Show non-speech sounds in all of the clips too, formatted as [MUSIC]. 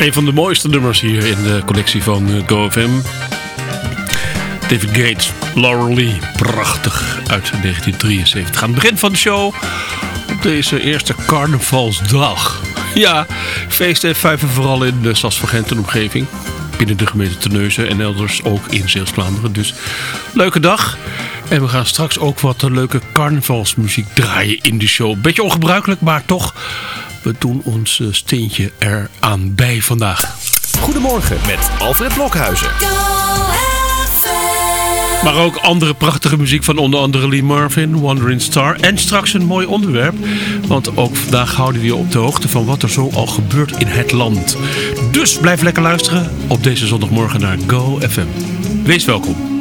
Een van de mooiste nummers hier in de collectie van eh, GoFM. David Gates, Laurel Lee, prachtig uit 1973. Aan het begin van de show op deze eerste carnavalsdag. Ja, feesten en vijven vooral in de Sas van Gent omgeving. Binnen de gemeente Terneuzen en elders ook in Zeeuws-Vlaanderen. Dus leuke dag. En we gaan straks ook wat leuke carnavalsmuziek draaien in de show. Beetje ongebruikelijk, maar toch we doen ons eh, steentje eraan bij vandaag. Goedemorgen met Alfred Blokhuizen. Maar ook andere prachtige muziek van onder andere Lee Marvin, Wandering Star. En straks een mooi onderwerp. Want ook vandaag houden we je op de hoogte van wat er zo al gebeurt in het land. Dus blijf lekker luisteren op deze zondagmorgen naar Go FM. Wees welkom.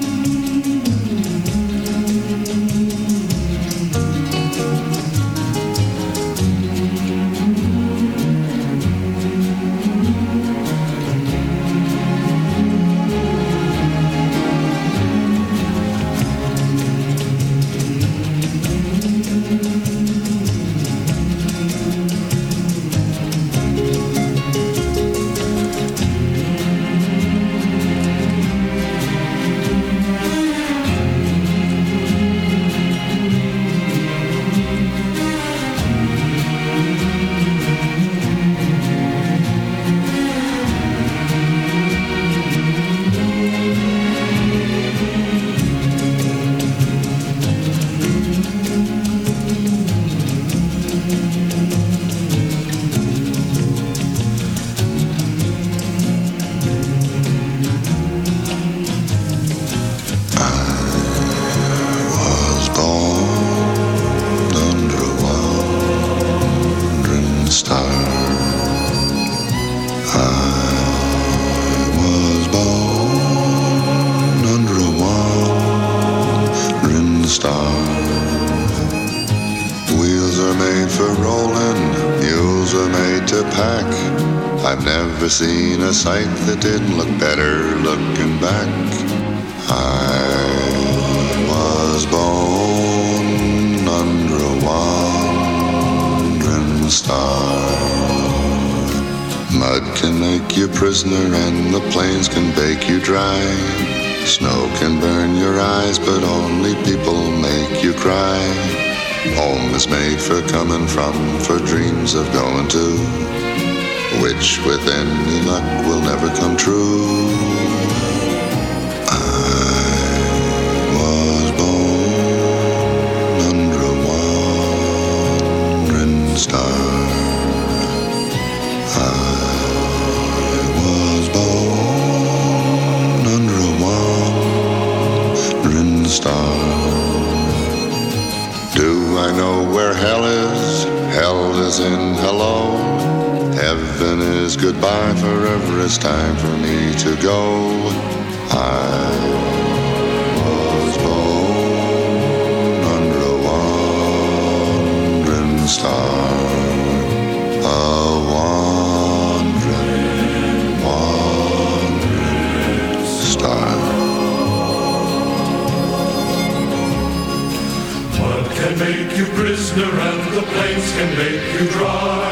Sight that didn't look better looking back. I was born under a wandering star. Mud can make you prisoner and the plains can bake you dry. Snow can burn your eyes, but only people make you cry. Home is made for coming from, for dreams of going to which with any luck will never come true. Goodbye, forever it's time for me to go. I was born under a wandering star. A wandering, wandering star. What can make you prisoner and the plains can make you dry?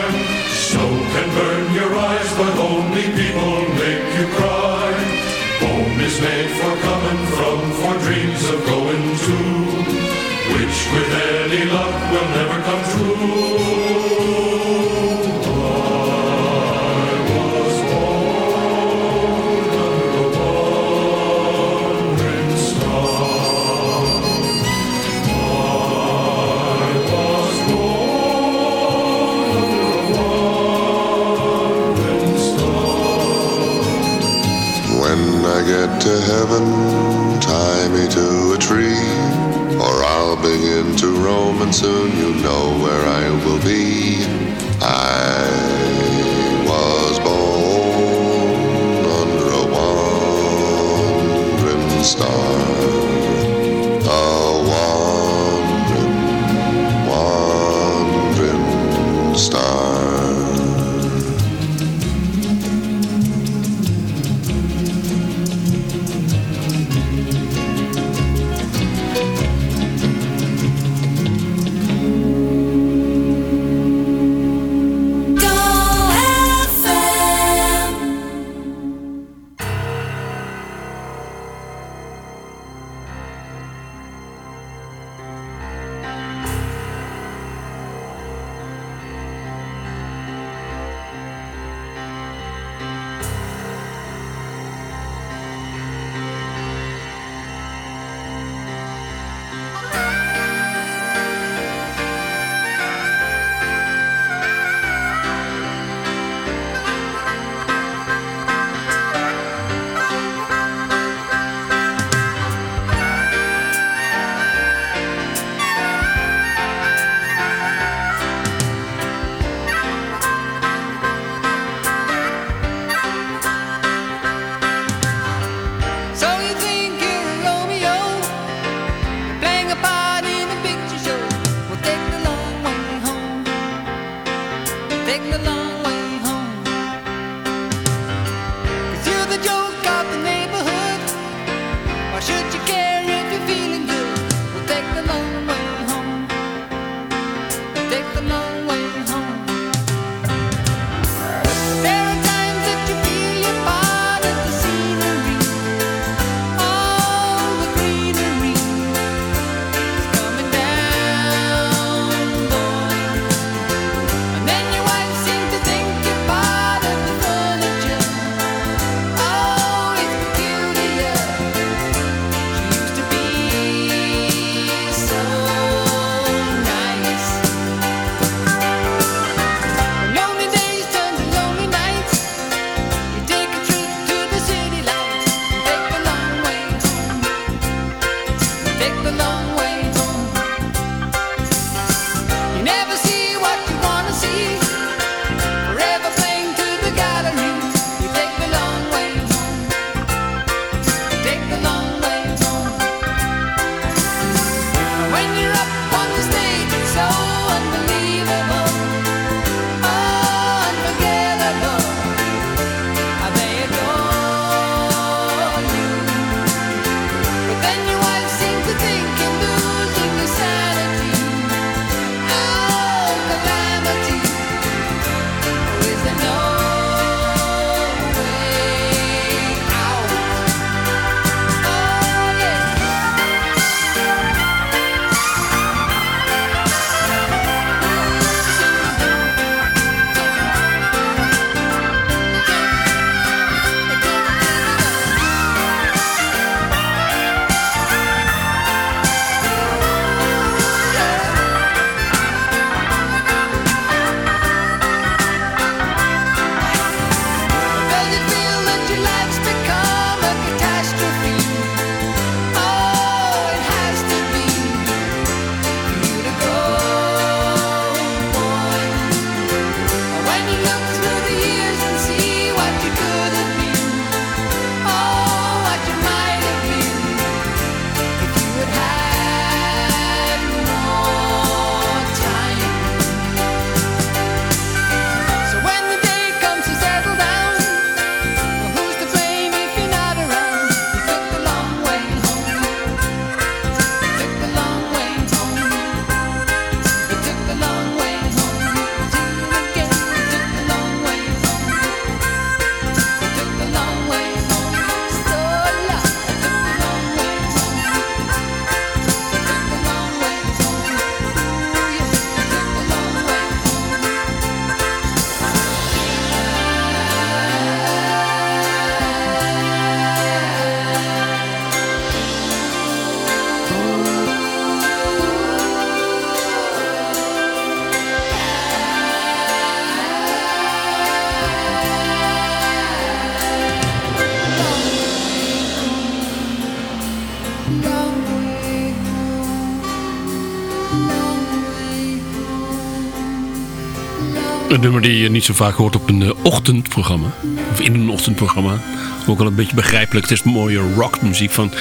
Een nummer die je niet zo vaak hoort op een uh, ochtendprogramma. Of in een ochtendprogramma. Ook al een beetje begrijpelijk. Het is mooie rockmuziek van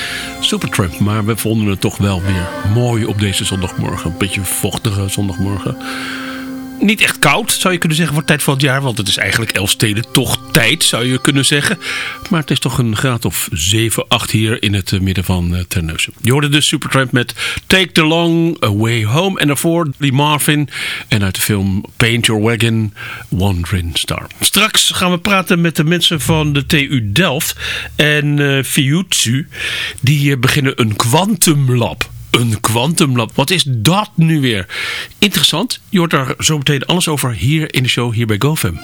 Supertramp. Maar we vonden het toch wel weer mooi op deze zondagmorgen. Een beetje vochtige zondagmorgen niet echt koud, zou je kunnen zeggen, voor tijd van het jaar. Want het is eigenlijk Elfsteden toch tijd, zou je kunnen zeggen. Maar het is toch een graad of 7, 8 hier in het midden van uh, Terneuzen. Je hoorde dus Supertramp met Take the Long Way Home. En daarvoor Lee Marvin. En uit de film Paint Your Wagon, Wandering Star. Straks gaan we praten met de mensen van de TU Delft. En uh, Fiyutsu. Die uh, beginnen een kwantumlab een kwantumlab. Wat is dat nu weer? Interessant. Je hoort daar zo meteen alles over hier in de show, hier bij GoFam.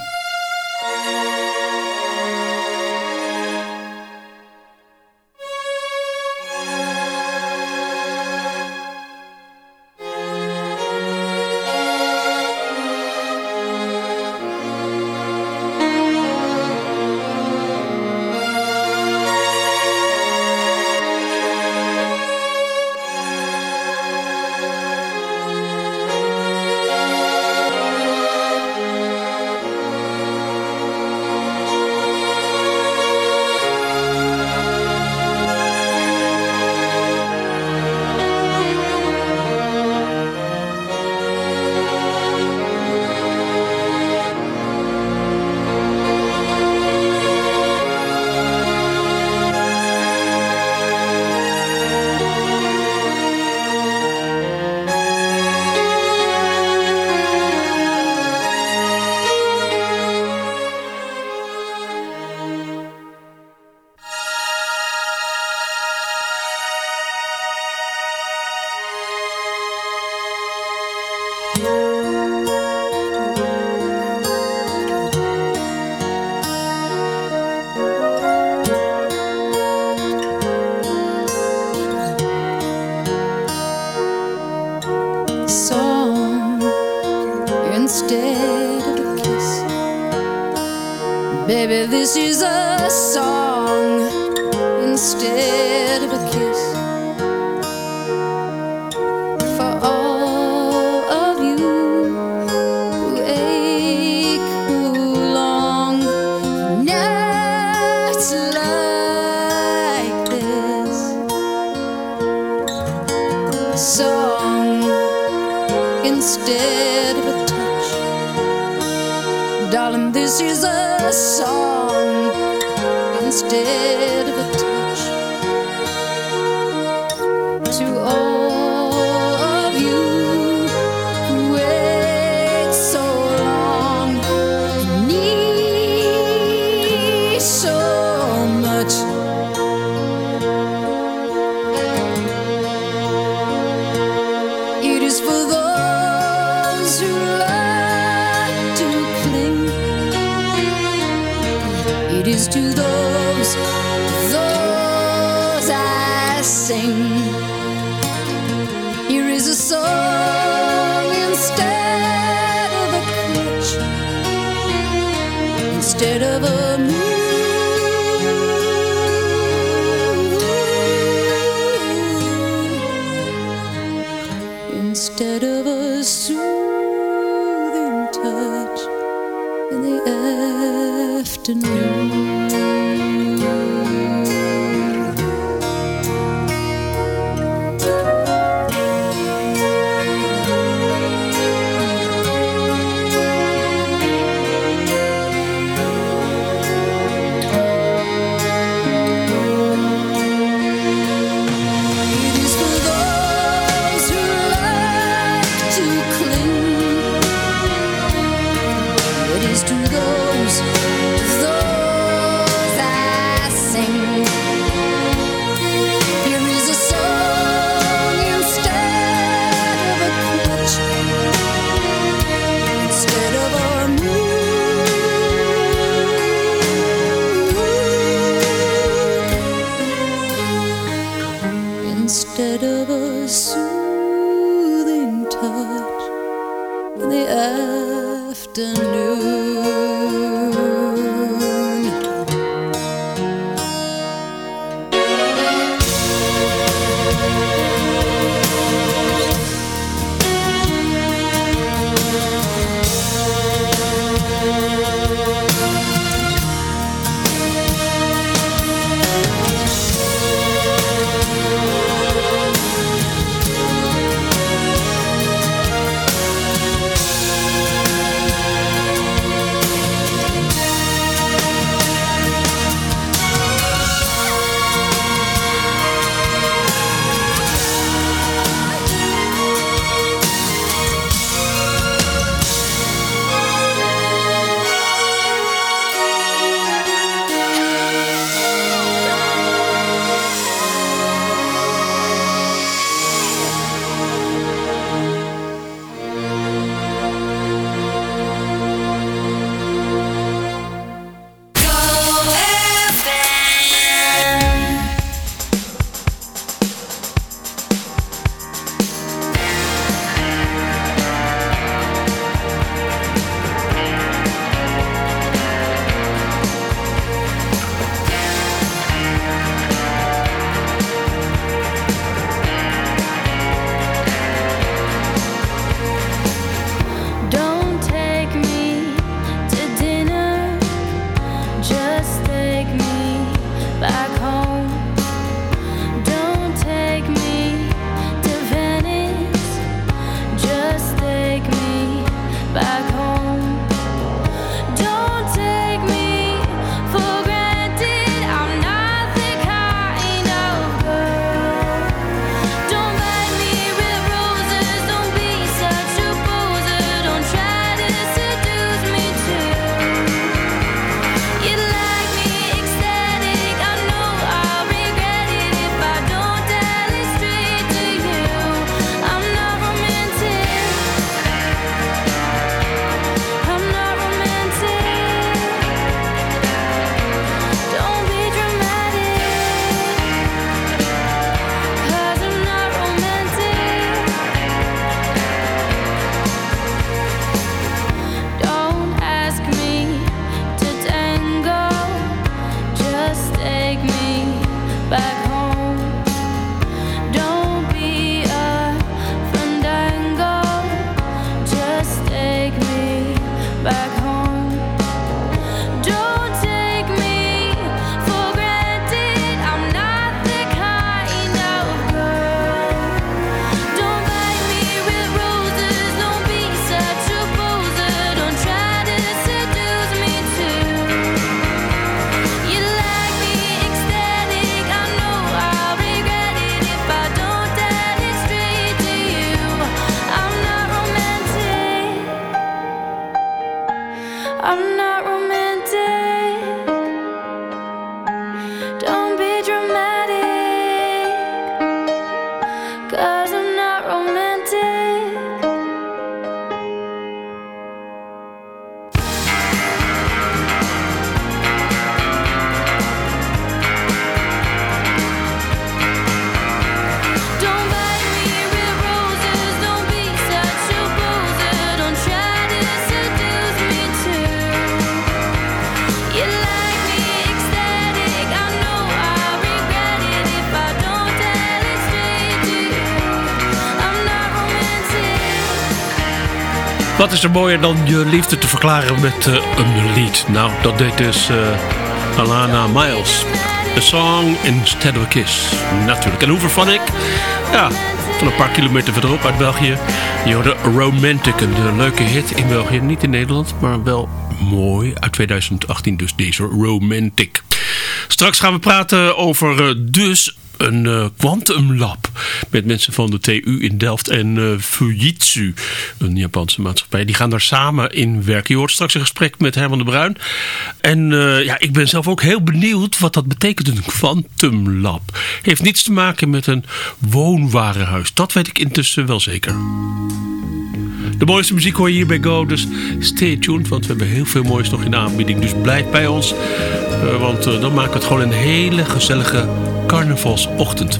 Wat is er mooier dan je liefde te verklaren met uh, een lied? Nou, dat deed dus uh, Alana Miles. A song instead of a kiss. Natuurlijk. En hoe vervan ik? Ja, van een paar kilometer verderop uit België. Je hoorde Romantic, een leuke hit in België. Niet in Nederland, maar wel mooi. Uit 2018 dus deze Romantic. Straks gaan we praten over dus een quantum lab met mensen van de TU in Delft en uh, Fujitsu, een Japanse maatschappij. Die gaan daar samen in werken. Je hoort straks een gesprek met Herman de Bruin. En uh, ja, ik ben zelf ook heel benieuwd wat dat betekent, een quantum lab. Heeft niets te maken met een woonwarenhuis. Dat weet ik intussen wel zeker. De mooiste muziek hoor je hier bij Go, dus stay tuned, want we hebben heel veel moois nog in de aanbieding. Dus blijf bij ons, uh, want dan maken we het gewoon een hele gezellige carnavalsochtend.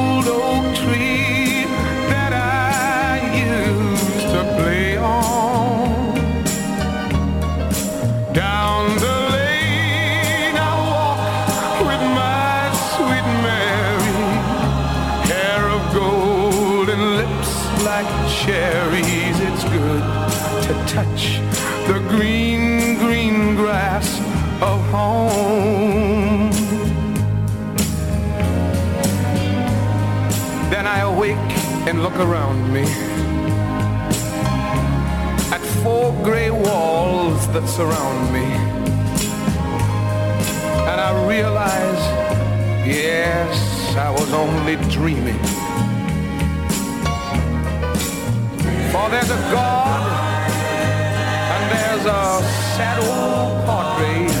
of home. Then I awake and look around me at four gray walls that surround me. And I realize, yes, I was only dreaming. For there's a God and there's a sad old portrait.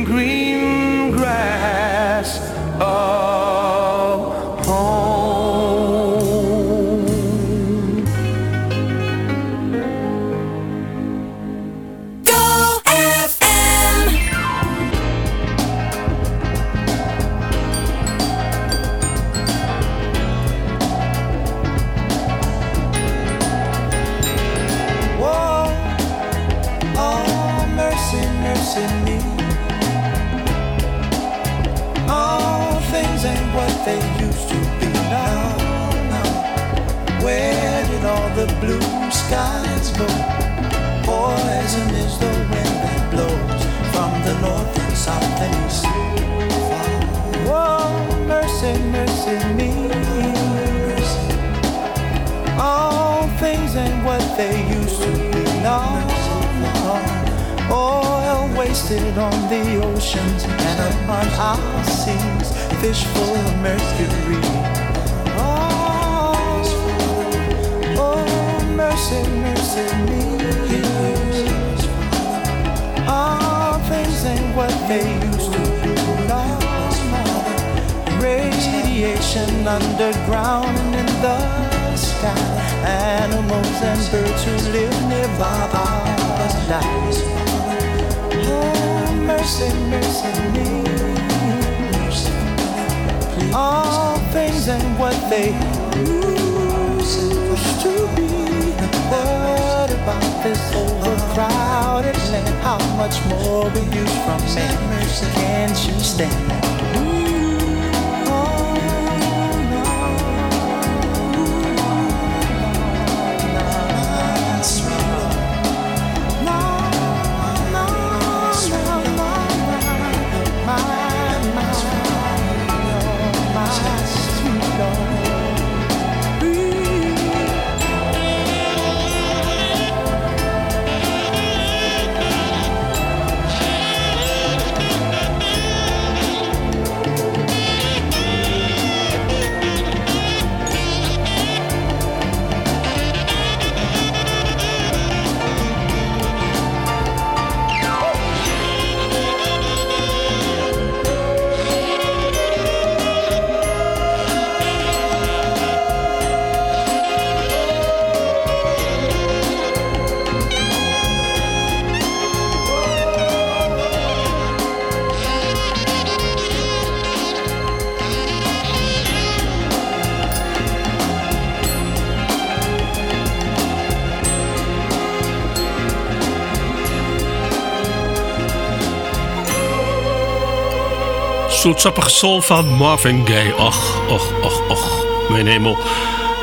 green Oh. Skies go? Poison is the wind that blows from the north and south and east. Whoa, mercy, mercy me. All things ain't what they used to be. No. Oil wasted on the oceans and upon our seas. Fish full of mercury. Underground and what they used to radiation underground in the sky. Animals and birds who live nearby are alive. Oh, mercy, mercy me. All things ain't what they used to be. What about this overcrowded land? How much more will you from me? Can't you stand? Zoetsappige soul van Marvin Gaye. Ach, ach, ach, ach. Mijn hemel.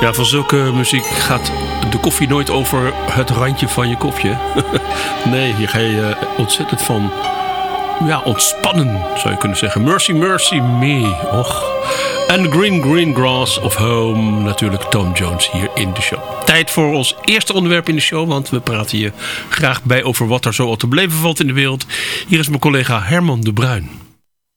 Ja, van zulke muziek gaat de koffie nooit over het randje van je kopje. [LAUGHS] nee, hier ga je eh, ontzettend van ja, ontspannen, zou je kunnen zeggen. Mercy, mercy me. Och. En Green Green Grass of Home. Natuurlijk Tom Jones hier in de show. Tijd voor ons eerste onderwerp in de show. Want we praten je graag bij over wat er zo al te beleven valt in de wereld. Hier is mijn collega Herman de Bruin.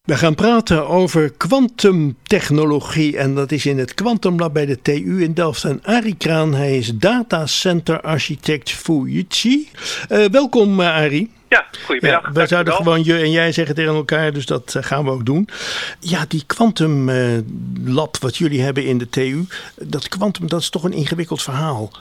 We gaan praten over kwantumtechnologie en dat is in het Quantumlab bij de TU in Delft. En Arie Kraan, hij is datacenter architect Fujitsu. Uh, welkom uh, Arie. Ja, goedemiddag. Ja, wij zouden gewoon je en jij zeggen tegen elkaar, dus dat uh, gaan we ook doen. Ja, die kwantumlab wat jullie hebben in de TU, dat kwantum, dat is toch een ingewikkeld verhaal.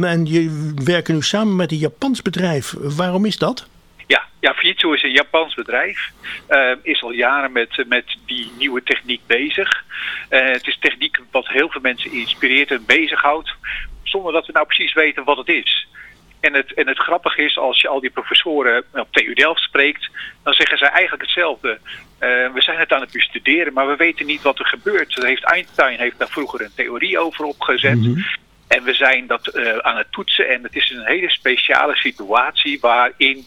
En je werken nu samen met een Japans bedrijf. Waarom is dat? Ja, ja, Fujitsu is een Japans bedrijf. Uh, is al jaren met, met die nieuwe techniek bezig. Uh, het is techniek wat heel veel mensen inspireert en bezighoudt. Zonder dat we nou precies weten wat het is. En het, en het grappige is, als je al die professoren op TU Delft spreekt, dan zeggen ze eigenlijk hetzelfde. Uh, we zijn het aan het bestuderen, maar we weten niet wat er gebeurt. Heeft Einstein heeft daar vroeger een theorie over opgezet. Mm -hmm. En we zijn dat uh, aan het toetsen. En het is een hele speciale situatie waarin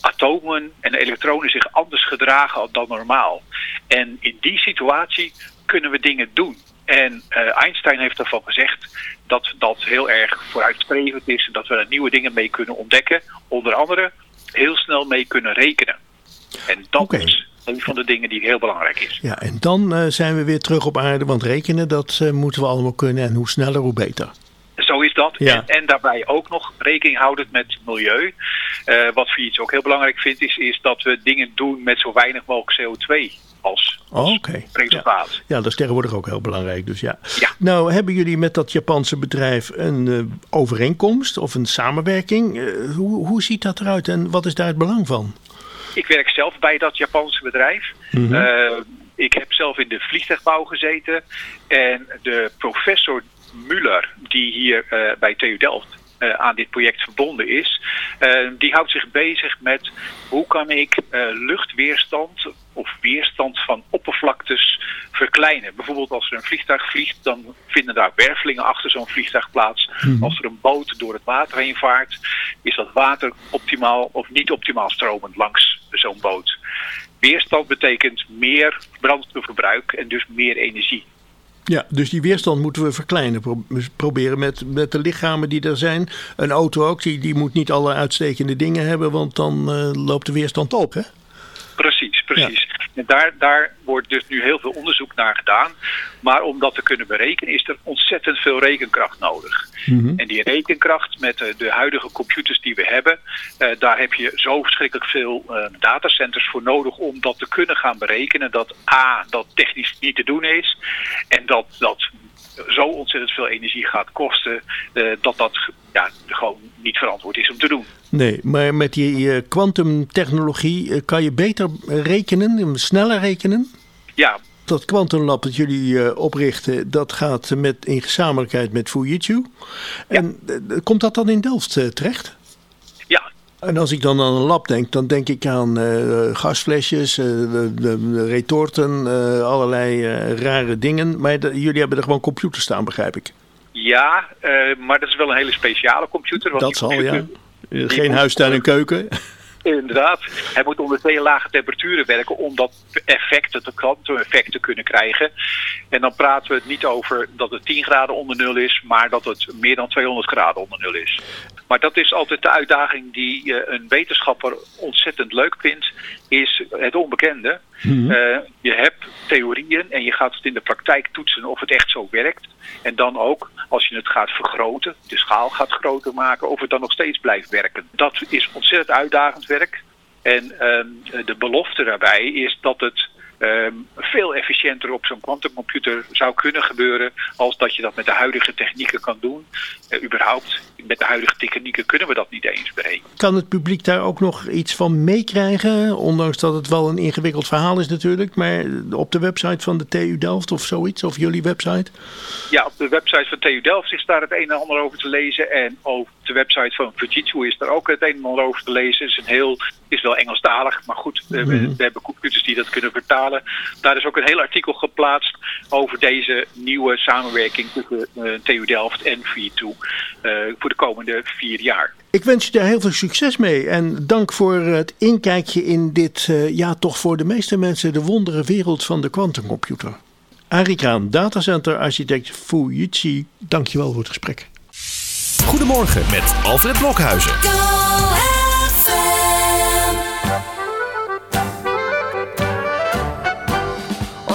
atomen en elektronen zich anders gedragen dan normaal. En in die situatie kunnen we dingen doen. En uh, Einstein heeft ervan gezegd dat dat heel erg vooruitstrevend is en dat we er nieuwe dingen mee kunnen ontdekken. Onder andere heel snel mee kunnen rekenen. En dat okay. is een van de dingen die heel belangrijk is. Ja, en dan uh, zijn we weer terug op aarde, want rekenen dat uh, moeten we allemaal kunnen en hoe sneller hoe beter. Zo is dat. Ja. En, en, daarbij ook nog rekening houdend met milieu. Uh, wat Fiets ook heel belangrijk vindt, is, is dat we dingen doen met zo weinig mogelijk CO2 als, als okay. resultaat. Ja. ja, dat is tegenwoordig ook heel belangrijk. Dus ja. ja. Nou, hebben jullie met dat Japanse bedrijf een uh, overeenkomst of een samenwerking? Uh, hoe, hoe ziet dat eruit en wat is daar het belang van? Ik werk zelf bij dat Japanse bedrijf. Mm -hmm. uh, ik heb zelf in de vliegtuigbouw gezeten. En de professor Muller, die hier uh, bij TU Delft uh, aan dit project verbonden is, uh, die houdt zich bezig met hoe kan ik luchtweerstand of weerstand van oppervlaktes verkleinen. Bijvoorbeeld als er een vliegtuig vliegt, dan vinden daar wervelingen achter zo'n vliegtuig plaats. Hmm. Als er een boot door het water heen vaart, is dat water optimaal of niet optimaal stromend langs zo'n boot. Weerstand betekent meer brandstofverbruik en dus meer energie. Ja, dus die weerstand moeten we verkleinen. Pro proberen met, met de lichamen die er zijn. Een auto ook, die, die moet niet alle uitstekende dingen hebben, want dan uh, loopt de weerstand op, hè? Precies, precies. Ja. En daar, daar wordt dus nu heel veel onderzoek naar gedaan. Maar om dat te kunnen berekenen is er ontzettend veel rekenkracht nodig. Mm -hmm. En die rekenkracht met de, de, huidige computers die we hebben, uh, daar heb je zo verschrikkelijk veel uh, datacenters voor nodig om dat te kunnen gaan berekenen. Dat A, dat technisch niet te doen is. En dat dat zo ontzettend veel energie gaat kosten, eh, dat dat ja, gewoon niet verantwoord is om te doen. Nee, maar met die kwantumtechnologie uh, kan je beter rekenen, sneller rekenen? Ja. Dat kwantumlab dat jullie oprichten, dat gaat met, in gezamenlijkheid met Fujitsu. En komt dat dan in Delft terecht? En als ik dan aan een lab denk, dan denk ik aan uh, gasflesjes, uh, de, de, retorten, uh, allerlei rare dingen. Maar de, jullie hebben er gewoon computers staan, begrijp ik. Ja, maar dat is wel een hele speciale computer. Want dat zal, ja. Geen huistuin en keuken. Inderdaad. Hij moet onder twee lage temperaturen werken om dat effect, het kwantum-effect te kunnen krijgen. En dan praten we het niet over dat het 10 graden onder nul is, maar dat het meer dan 200 graden onder nul is. Maar dat is altijd de uitdaging die uh, een wetenschapper ontzettend leuk vindt, is het onbekende. Mm je hebt theorieën en je gaat het in de praktijk toetsen of het echt zo werkt. En dan ook, als je het gaat vergroten, de schaal gaat groter maken, of het dan nog steeds blijft werken. Dat is ontzettend uitdagend werk. En uh, de belofte daarbij is dat het veel efficiënter op zo'n quantumcomputer zou kunnen gebeuren als dat je dat met de huidige technieken kan doen. Uh, überhaupt, met de huidige technieken kunnen we dat niet eens berekenen. Kan het publiek daar ook nog iets van meekrijgen? Ondanks dat het wel een ingewikkeld verhaal is natuurlijk. Maar op de website van de TU Delft of zoiets, of jullie website? Ja, op de website van TU Delft is daar het een en ander over te lezen. En op de website van Fujitsu is daar ook het een en ander over te lezen. Het is, een heel, is wel Engelstalig, maar goed, we, we, we hebben computers die dat kunnen vertalen. Daar is ook een heel artikel geplaatst over deze nieuwe samenwerking tussen uh, TU Delft en V2 uh, voor de komende vier jaar. Ik wens je daar heel veel succes mee en dank voor het inkijkje in dit, uh, ja toch voor de meeste mensen de wondere wereld van de quantumcomputer. Arie Kraan, datacenter architect Fujitsu, dankjewel voor het gesprek. Goedemorgen met Alfred Blokhuizen.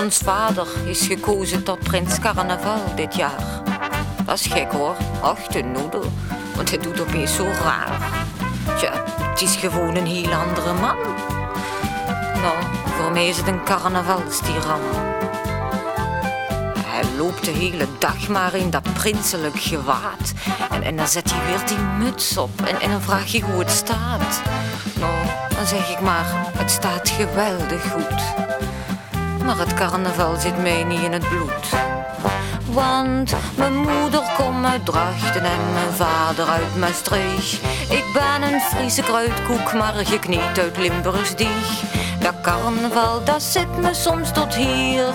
Ons vader is gekozen tot prins carnaval dit jaar. Dat is gek hoor, ach de noedel, want hij doet opeens zo raar. Tja, het is gewoon een heel andere man. Nou, voor mij is het een carnavalstiran. Hij loopt de hele dag maar in dat prinselijk gewaad. En, en dan zet hij weer die muts op en, en dan vraag ik hoe het staat. Nou, dan zeg ik maar, het staat geweldig goed. Maar het carnaval zit mij niet in het bloed. Want mijn moeder komt uit Drachten en mijn vader uit Maastricht. Ik ben een Friese kruidkoek, maar gekniet uit Limburgsdieg. Dat carnaval, dat zit me soms tot hier.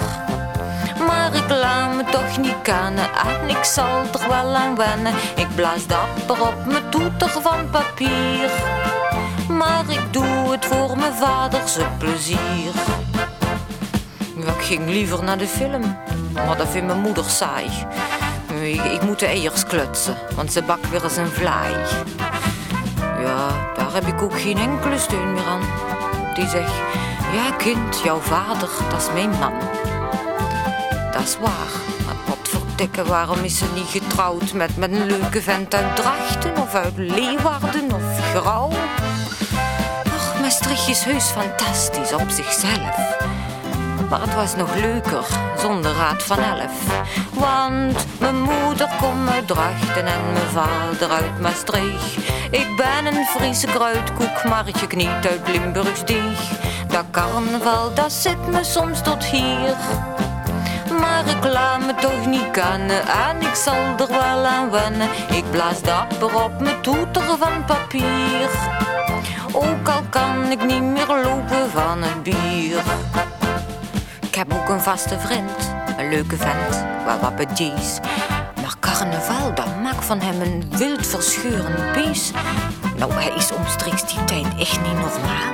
Maar ik laat me toch niet kennen en ik zal er wel aan wennen. Ik blaas dapper op mijn toeter van papier. Maar ik doe het voor mijn vaderse plezier. Ik ging liever naar de film, maar dat vindt mijn moeder saai. Ik, moet de eiers klutsen, want ze bakt weer eens een vlaai. Ja, daar heb ik ook geen enkele steun meer aan. Die zegt, ja kind, jouw vader, dat is mijn man. Dat is waar, potverdikke, waarom is ze niet getrouwd met, met een leuke vent uit Drachten of uit Leeuwarden of Grauw? Ach, Maastricht is heus fantastisch op zichzelf. Maar het was nog leuker zonder raad van elf. Want mijn moeder komt uit Drachten en mijn vader uit Maastricht. Ik ben een Friese kruidkoek, maar gekniet uit Limburgsdieg. Dat carnaval, dat zit me soms tot hier. Maar ik laat me toch niet kennen en ik zal er wel aan wennen. Ik blaas dapper op mijn toeter van papier. Ook al kan ik niet meer lopen van het bier. Ik heb ook een vaste vriend, een leuke vent, wel wat bedies. Maar carnaval, dat maakt van hem een wild verschurend beest. Nou, hij is omstreeks die tijd echt niet normaal.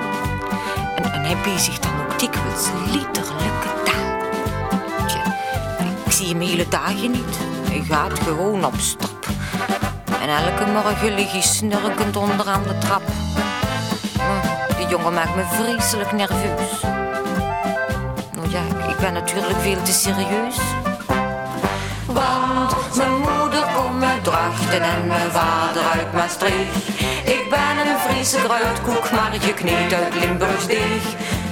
En, en hij bezigt dan ook dikwijls liederlijke taal. Tje, ik zie hem hele dagen niet. Hij gaat gewoon op stap. En elke morgen lig hij snurkend onderaan de trap. Die jongen maakt me vreselijk nerveus. Ik ben natuurlijk veel te serieus. Want mijn moeder komt uit Drachten en mijn vader uit Maastricht. Ik ben een Friese kruidkoek, maar gekniet uit Limburgsdeeg.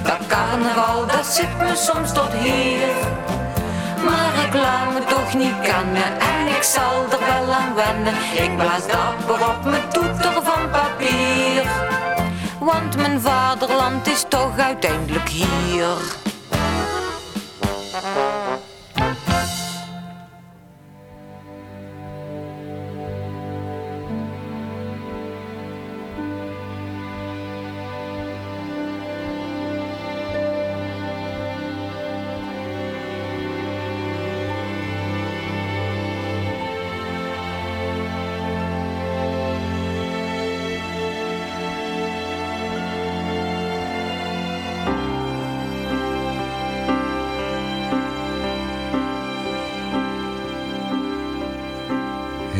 Dat carnaval, dat zit me soms tot hier. dat mijn reclame toch niet kennen. En ik zal er wel aan wennen. Ik blaas dapper op mijn toeter van papier. Want mijn vaderland is toch uiteindelijk hier. Bye.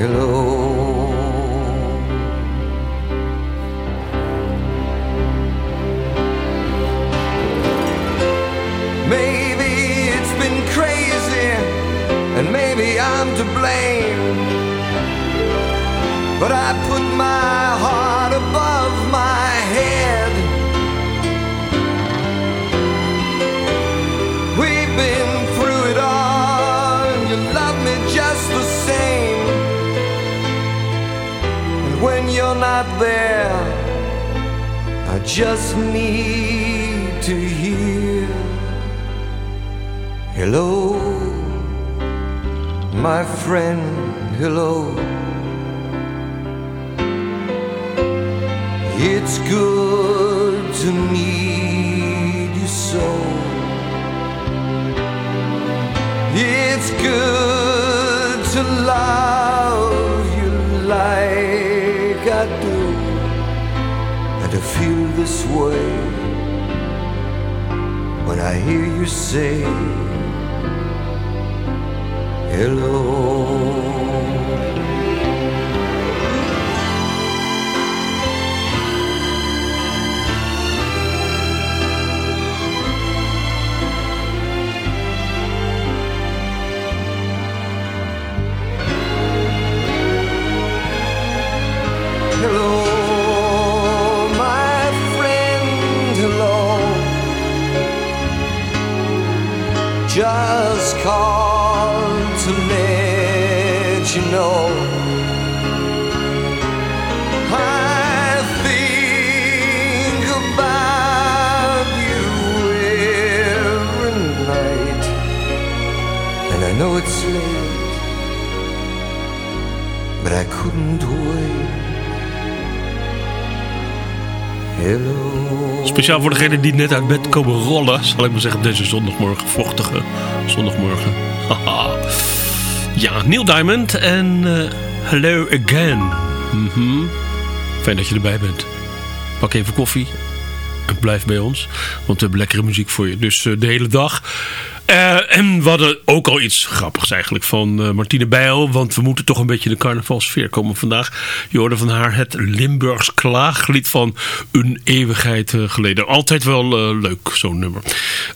Hello. Maybe it's been crazy, and maybe I'm to blame. But I put my there, I just need to hear Hello, my friend, hello. It's good I do, and to feel this way when I hear you say hello. Just called to let you know I think about you every night, and I know it's late, but I couldn't wait. Speciaal voor degenen die net uit bed komen rollen, zal ik maar zeggen, deze zondagmorgen, vochtige zondagmorgen. Haha. ja, Neil Diamond en eh, Hello Again. Mhm. Fijn dat je erbij bent. Pak even koffie en blijf bij ons, want we hebben lekkere muziek voor je. Dus eh, de hele dag. Eh, en we hadden ook al iets grappigs eigenlijk van eh, Martine Bijl. Want we moeten toch een beetje in de carnavalsfeer komen vandaag. Je hoorde van haar het Limburgs klaaglied van een eeuwigheid eh, geleden. Altijd wel leuk, zo'n nummer.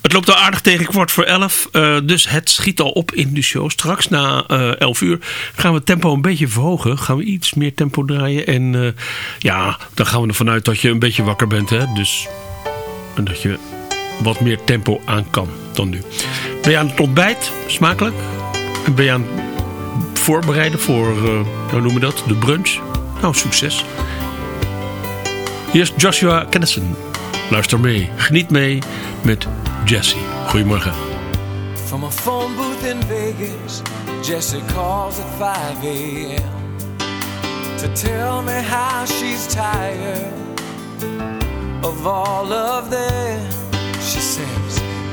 Het loopt al aardig tegen kwart voor elf. dus het schiet al op in de show. Straks na elf uur gaan we het tempo een beetje verhogen. Gaan we iets meer tempo draaien. En ja, dan gaan we ervan uit dat je een beetje wakker bent. Hè? Dus en dat je wat meer tempo aan kan dan nu. Ben je aan het ontbijt? Smakelijk? En ben je aan het voorbereiden voor, eh, hoe noemen dat? De brunch? Nou, succes. Hier is Joshua Kennison. Luister mee, geniet mee met Jessie. Goedemorgen. From a phone booth in Vegas, Jessie calls at 5 a.m. to tell me how she's tired of all of.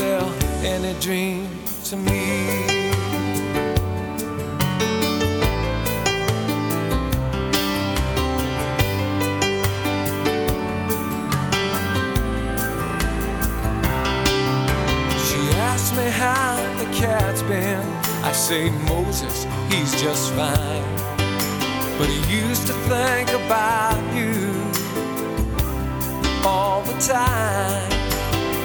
sell any dream to me. She asked me how the cat's been. I say, Moses, he's just fine. But he used to think about you all the time.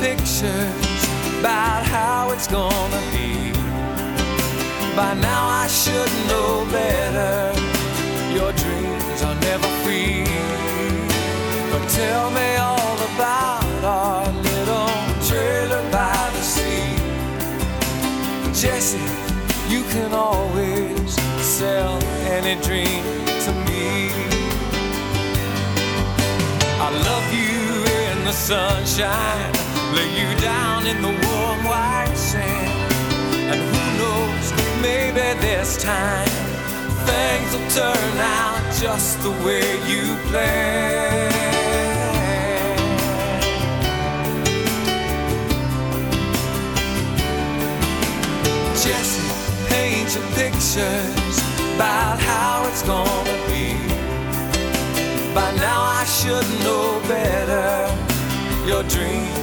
Pictures about how it's gonna be. By now I should know better. Your dreams are never free. But tell me all about our little trailer by the sea. Jesse, you can always sell any dream to me. I love you in the sunshine, lay you down in the warm white sand. And who knows, maybe this time things will turn out just the way you planned. Jesse, paint your pictures about how it's gonna be. By now I should know better. Your dreams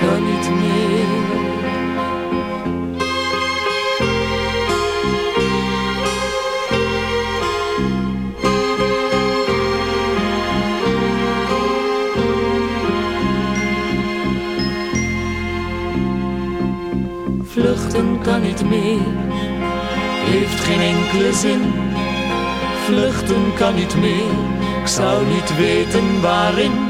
Kan niet meer. Vluchten kan niet meer, heeft geen enkele zin. Vluchten kan niet meer, ik zou niet weten waarin.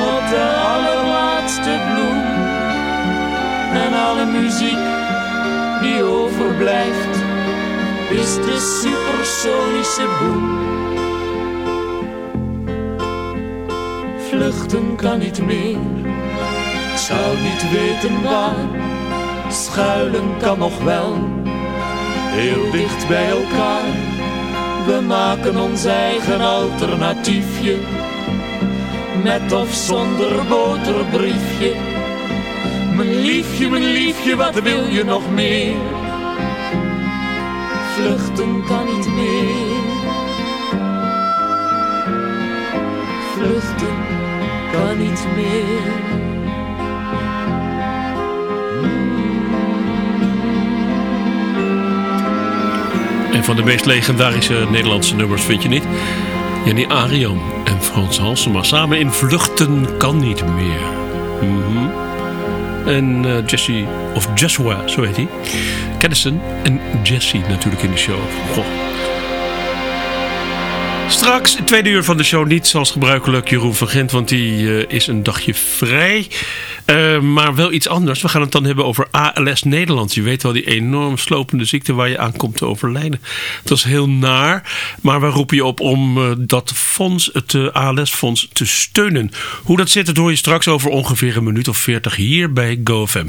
op de allerlaatste bloem. En alle muziek die overblijft is de supersonische boem. Vluchten kan niet meer, ik zou niet weten waar. Schuilen kan nog wel, heel dicht bij elkaar. We maken ons eigen alternatiefje, met of zonder boterbriefje. Mijn liefje, mijn liefje, wat wil je nog meer? Vluchten kan niet meer. Vluchten kan niet meer. Een van de meest legendarische Nederlandse nummers vind je niet? Jenny Arian Frans Halsema samen in Vluchten kan niet meer. Mhm. En eh, Jesse, of Joshua, zo heet hij. Kennison en Jesse natuurlijk in de show. Goh. Straks, tweede uur van de show, niet zoals gebruikelijk Jeroen van Gent, want die eh, is een dagje vrij. Uh, maar wel iets anders. We gaan het dan hebben over ALS Nederland. Je weet wel, die enorm slopende ziekte waar je aan komt te overlijden. Dat is heel naar. Maar we roepen je op om uh, dat fonds, het uh, ALS-fonds, te steunen. Hoe dat zit, dat hoor je straks over ongeveer een minuut of veertig hier bij GoFM.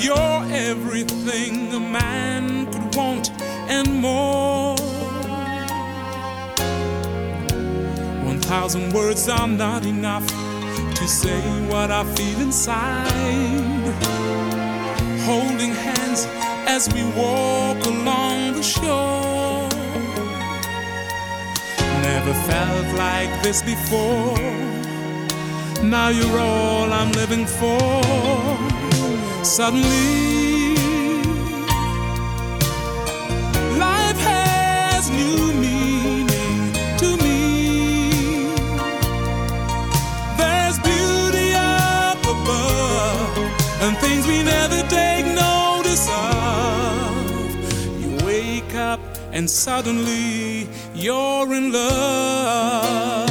You're everything a man could want and more. thousand words are not enough to say what I feel inside. Holding hands as we walk along the shore. Never felt like this before. Now you're all I'm living for. Suddenly, life has new meaning to me. There's beauty up above and things we never take notice of. You wake up and suddenly you're in love.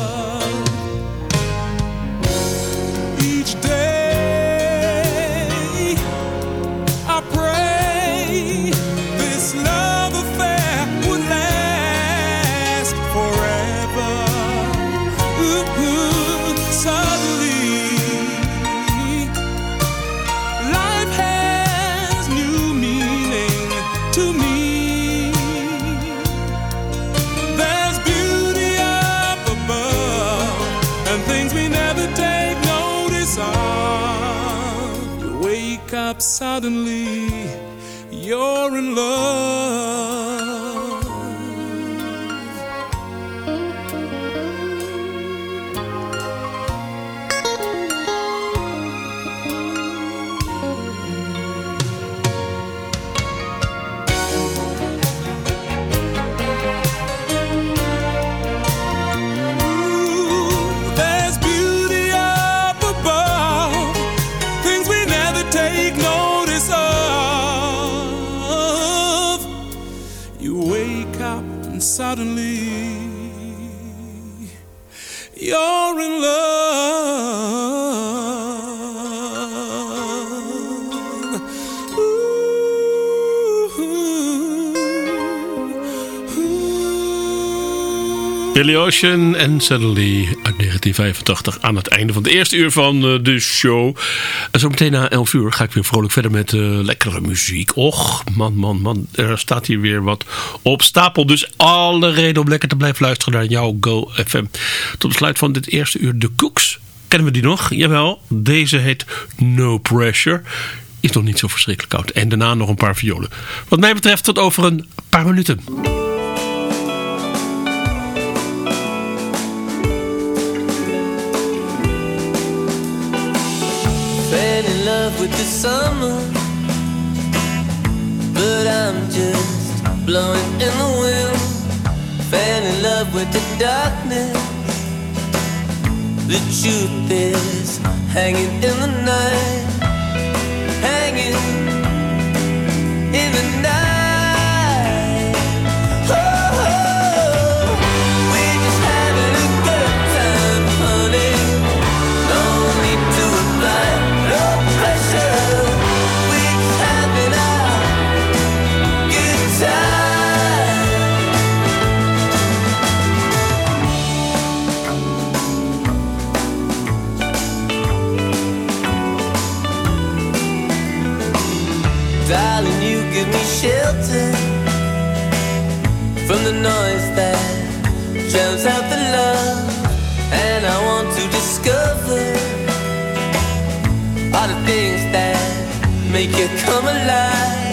Billy Ocean en Suddenly uit 1985 aan het einde van het eerste uur van eh, de show. En zo meteen na 11 uur ga ik weer vrolijk verder met eh, lekkere muziek. Och, man, man, man, er staat hier weer wat op stapel. Dus alle reden om lekker te blijven luisteren naar jouw Go FM. Tot besluit van dit eerste uur de Cooks. Kennen we die nog? Jawel, deze heet No Pressure. Is nog niet zo verschrikkelijk koud. En daarna nog een paar violen. Wat mij betreft tot over een paar minuten. With the summer, but I'm just blowing in the wind. Fell in love with the darkness. The truth is hanging in the night, hanging shelter from the noise that drowns out the love, and I want to discover all the things that make you come alive.